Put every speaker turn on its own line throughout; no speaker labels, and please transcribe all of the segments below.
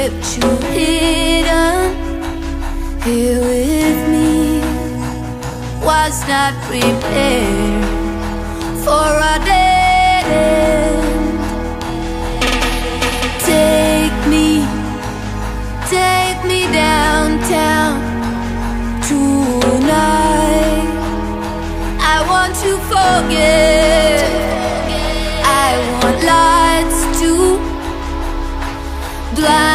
kept you hidden here with me. Was not prepared for a dead end. Take me, take me downtown tonight. I want to forget. I want lights to blind.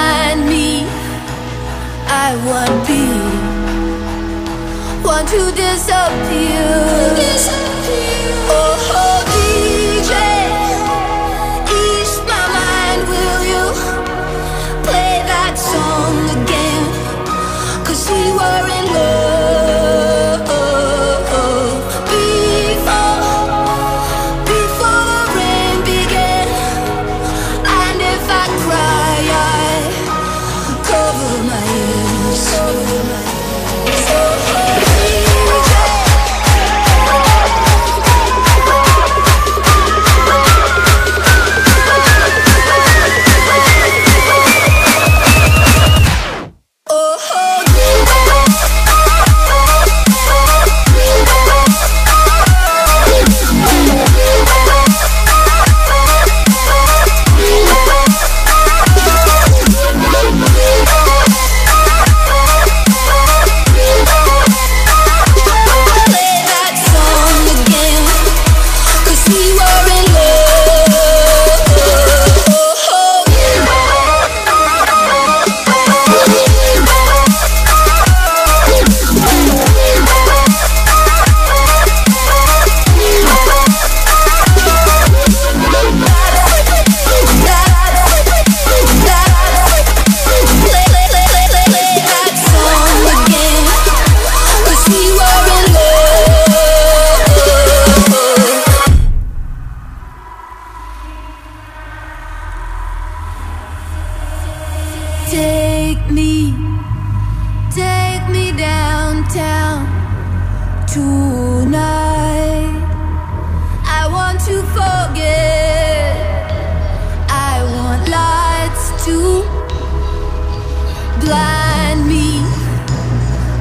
I want be want to disappear. Oh, Take me, take me downtown tonight. I want to forget. I want lights to blind me.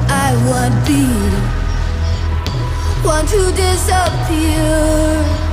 I want be, want to disappear.